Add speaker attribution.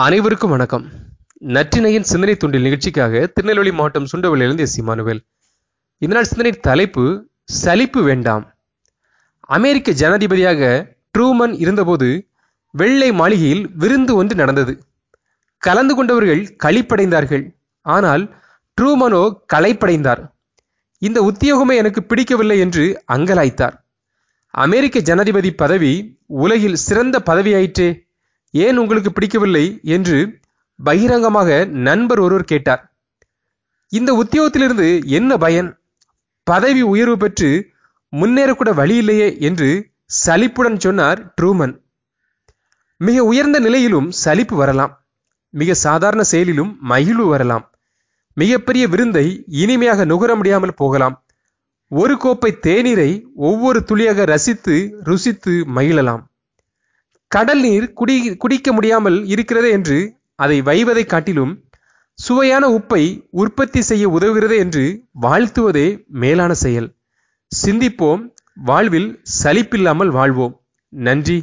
Speaker 1: அனைவருக்கும் வணக்கம். நற்றினையின் சிந்தனை துண்டில் நிகழ்ச்சிக்காக திருநெல்வேலி மாவட்டம் சுண்டவளியிலிருந்து எஸ் இமானுவேல் இந்த நாள் சிந்தனை தலைப்பு சலிப்பு வேண்டாம். அமெரிக்க ஜனாதிபதியாக ட்ரூமன் இருந்தபோது வெள்ளை மாளிகையில் விருந்து ஒன்று நடந்தது. கலந்து கொண்டவர்கள் களிப்படைந்தார்கள். ஆனால் ட்ரூமனோ களைப்படைந்தார். இந்த உத்தியோகமே எனக்கு பிடிக்கவில்லை என்று அங்கலாய்த்தார். அமெரிக்க ஜனாதிபதி பதவி உலகில் சிறந்த பதவியாயிற்றே. ஏன் உங்களுக்கு பிடிக்கவில்லை என்று பகிரங்கமாக நண்பர் ஒருவர் கேட்டார். இந்த உத்தியோகத்திலிருந்து என்ன பயன்? பதவி உயர்வு பெற்று முன்னேறக்கூட வழி இல்லையே என்று சலிப்புடன் சொன்னார் ட்ரூமன். மிக உயர்ந்த நிலையிலும் சலிப்பு வரலாம். மிக சாதாரண செயலிலும் மகிழ்வு வரலாம். மிகப்பெரிய விருந்தை இனிமையாக நுகர முடியாமல் போகலாம். ஒரு கோப்பை தேநீரை ஒவ்வொரு துளியாக ரசித்து ருசித்து மகிழலாம். கடல் நீர் குடி குடிக்க முடியாமல் இருக்கிறது என்று அதை வைவதை காட்டிலும் சுவையான உப்பை உற்பத்தி செய்ய உதவுகிறது என்று வாழ்த்துவதே மேலான செயல். சிந்திப்போம் வாழ்வில் சலிப்பில்லாமல் வாழ்வோம். நன்றி.